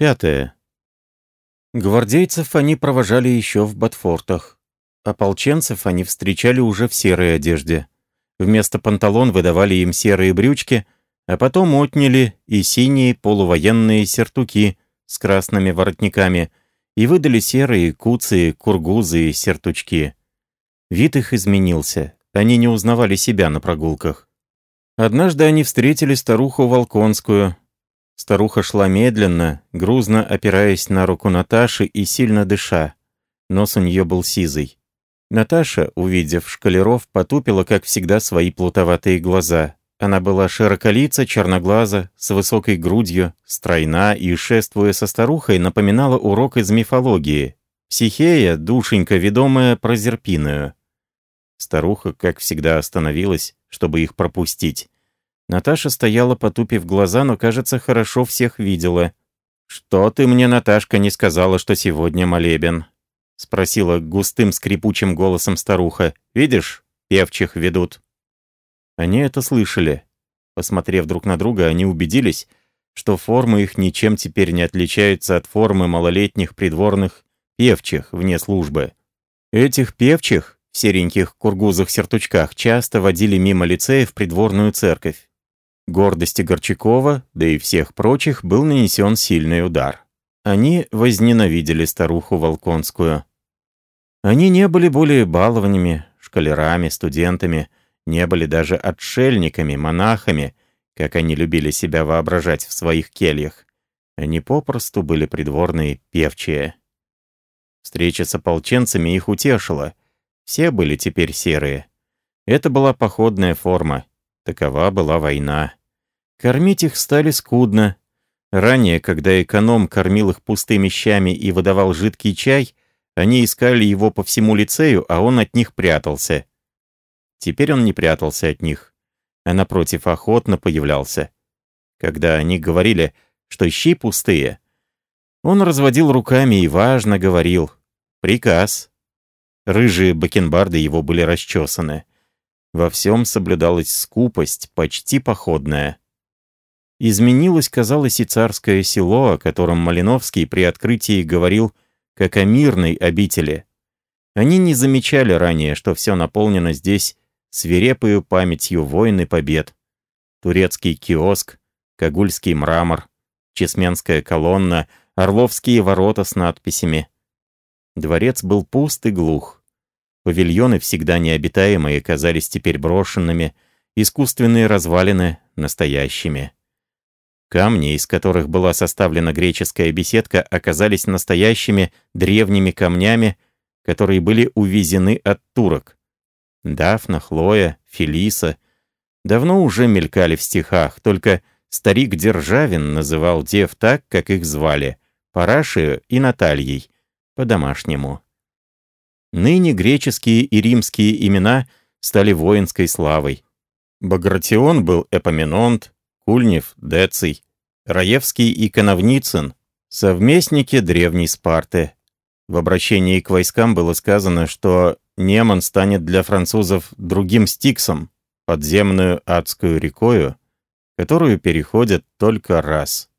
Пятое. Гвардейцев они провожали еще в Ботфортах. Ополченцев они встречали уже в серой одежде. Вместо панталон выдавали им серые брючки, а потом отняли и синие полувоенные сертуки с красными воротниками и выдали серые куцы, кургузы и сертучки. Вид их изменился. Они не узнавали себя на прогулках. Однажды они встретили старуху Волконскую, Старуха шла медленно, грузно опираясь на руку Наташи и сильно дыша. Нос у нее был сизый. Наташа, увидев шкалеров, потупила, как всегда, свои плутоватые глаза. Она была широколица, черноглаза, с высокой грудью, стройна и, шествуя со старухой, напоминала урок из мифологии. Психея, душенька, ведомая прозерпиную. Старуха, как всегда, остановилась, чтобы их пропустить. Наташа стояла, потупив глаза, но, кажется, хорошо всех видела. «Что ты мне, Наташка, не сказала, что сегодня молебен?» — спросила густым скрипучим голосом старуха. «Видишь, певчих ведут». Они это слышали. Посмотрев друг на друга, они убедились, что формы их ничем теперь не отличаются от формы малолетних придворных певчих вне службы. Этих певчих в сереньких кургузах-сертучках часто водили мимо лицея в придворную церковь. Гордости Горчакова, да и всех прочих, был нанесен сильный удар. Они возненавидели старуху Волконскую. Они не были более балованными, шкалерами, студентами, не были даже отшельниками, монахами, как они любили себя воображать в своих кельях. Они попросту были придворные певчие. Встреча с ополченцами их утешила. Все были теперь серые. Это была походная форма. Такова была война. Кормить их стали скудно. Ранее, когда эконом кормил их пустыми щами и выдавал жидкий чай, они искали его по всему лицею, а он от них прятался. Теперь он не прятался от них, а напротив охотно появлялся. Когда они говорили, что щи пустые, он разводил руками и важно говорил «Приказ». Рыжие бакенбарды его были расчесаны. Во всем соблюдалась скупость, почти походная. Изменилось, казалось, и царское село, о котором Малиновский при открытии говорил как о мирной обители. Они не замечали ранее, что все наполнено здесь свирепою памятью войн и побед. Турецкий киоск, Кагульский мрамор, Чесменская колонна, Орловские ворота с надписями. Дворец был пуст и глух. Павильоны, всегда необитаемые, казались теперь брошенными, искусственные развалины — настоящими. Камни, из которых была составлена греческая беседка, оказались настоящими древними камнями, которые были увезены от турок. Дафна, Хлоя, Фелиса давно уже мелькали в стихах, только старик Державин называл дев так, как их звали, Парашию и Натальей, по-домашнему. Ныне греческие и римские имена стали воинской славой. Багратион был Эпоминонт, Кульнев, Деций, Раевский и Коновницын — совместники древней Спарты. В обращении к войскам было сказано, что Неман станет для французов другим Стиксом, подземную адскую рекою, которую переходят только раз.